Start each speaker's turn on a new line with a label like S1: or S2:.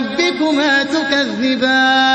S1: رَبِّكُمَا تُكَذِّبَانِ.